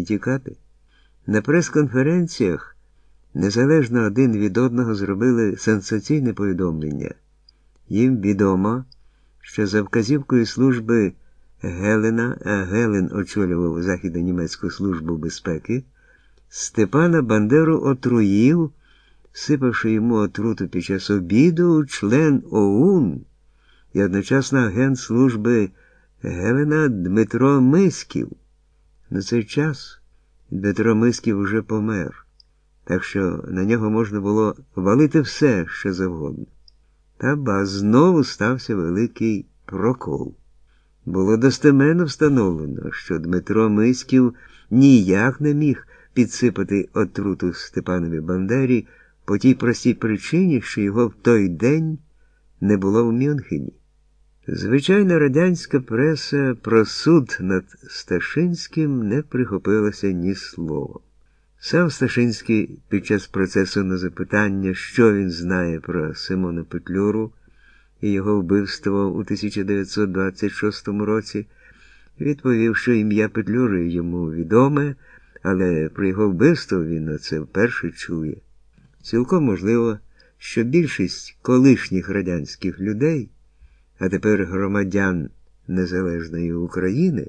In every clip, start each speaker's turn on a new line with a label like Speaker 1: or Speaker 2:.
Speaker 1: повинні тікати. На прес-конференціях незалежно один від одного зробили сенсаційне повідомлення. Їм відомо, що за вказівкою служби Гелена, а Гелен очолював Західно-Німецьку службу безпеки, Степана Бандеру отруїв, сипавши йому отруту під час обіду, член ОУН і одночасно агент служби Гелена Дмитро Мисків. На цей час Дмитро Мисків уже помер, так що на нього можна було валити все, що завгодно. Та ба знову стався великий прокол. Було достеменно встановлено, що Дмитро Мисків ніяк не міг підсипати отруту Степанові Бандері по тій простій причині, що його в той день не було в Мюнхені. Звичайна радянська преса про суд над Сташинським не прихопилася ні слова. Сам Сташинський під час процесу на запитання, що він знає про Симона Петлюру і його вбивство у 1926 році, відповів, що ім'я Петлюри йому відоме, але про його вбивство він на це вперше чує. Цілком можливо, що більшість колишніх радянських людей, а тепер громадян Незалежної України,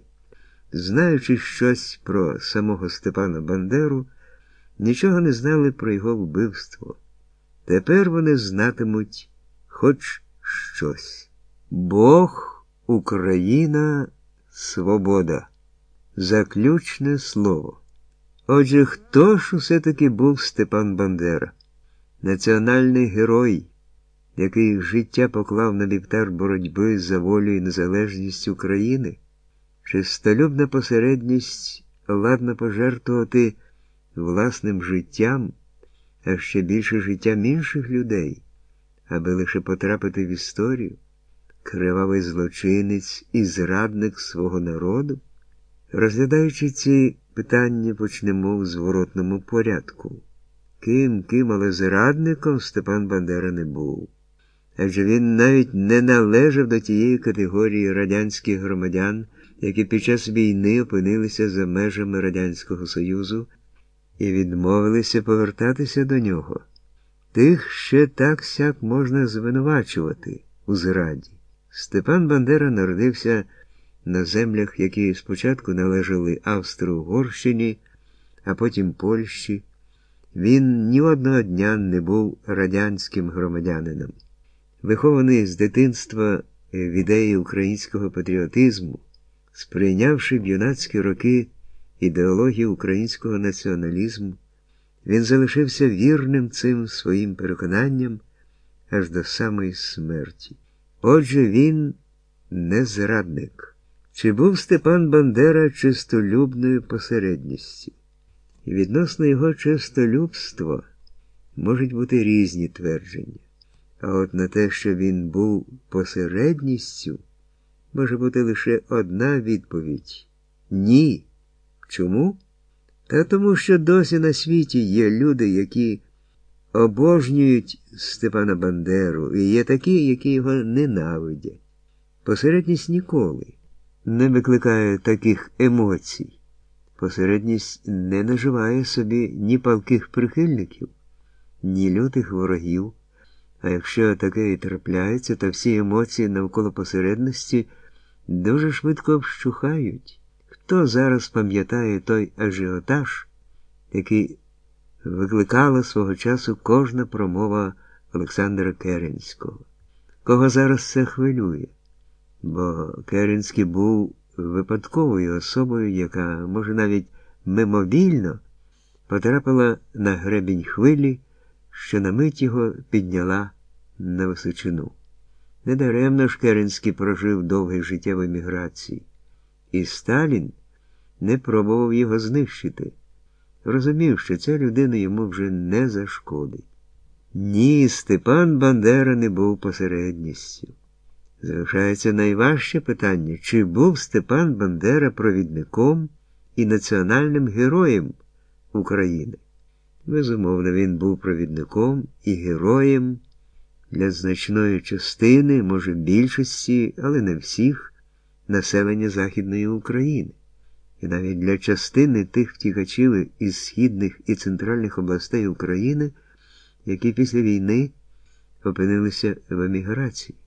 Speaker 1: знаючи щось про самого Степана Бандеру, нічого не знали про його вбивство. Тепер вони знатимуть хоч щось. Бог, Україна, свобода. Заключне слово. Отже, хто ж усе таки був Степан Бандера? Національний герой, який життя поклав на вівтар боротьби за волю і незалежність України, чистолюбна посередність ладна пожертвувати власним життям, а ще більше життям інших людей, аби лише потрапити в історію, кривавий злочинець і зрадник свого народу? Розглядаючи ці питання, почнемо в зворотному порядку. Ким, ким, але зрадником Степан Бандера не був. Адже він навіть не належав до тієї категорії радянських громадян, які під час війни опинилися за межами Радянського Союзу і відмовилися повертатися до нього. Тих ще так сяк можна звинувачувати у зраді. Степан Бандера народився на землях, які спочатку належали Австро-Угорщині, а потім Польщі. Він ні одного дня не був радянським громадянином. Вихований з дитинства в ідеї українського патріотизму, сприйнявши в юнацькі роки ідеологію українського націоналізму, він залишився вірним цим своїм переконанням аж до самої смерті. Отже, він не зрадник. Чи був Степан Бандера чистолюбною посередністю? І відносно його чистолюбства можуть бути різні твердження. А от на те, що він був посередністю, може бути лише одна відповідь ні. Чому? Та тому, що досі на світі є люди, які обожнюють Степана Бандеру, і є такі, які його ненавидять. Посередність ніколи не викликає таких емоцій. Посередність не наживає собі ні палких прихильників, ні лютих ворогів. А якщо таке і трапляється, то всі емоції навколо посередності дуже швидко вщухають. Хто зараз пам'ятає той ажіотаж, який викликала свого часу кожна промова Олександра Керенського? Кого зараз це хвилює? Бо Керенський був випадковою особою, яка, може, навіть мимовільно потрапила на гребінь хвилі, що на мить його підняла на височину. Недаремно ж Керенський прожив довге життя в еміграції, і Сталін не пробував його знищити. Розумів, що ця людина йому вже не зашкодить. Ні, Степан Бандера не був посередністю. Залишається найважче питання, чи був Степан Бандера провідником і національним героєм України? Безумовно, він був провідником і героєм для значної частини, може, більшості, але не всіх, населення Західної України. і навіть для частини тих втікачів із східних і центральних областей України, які після війни опинилися в еміграції.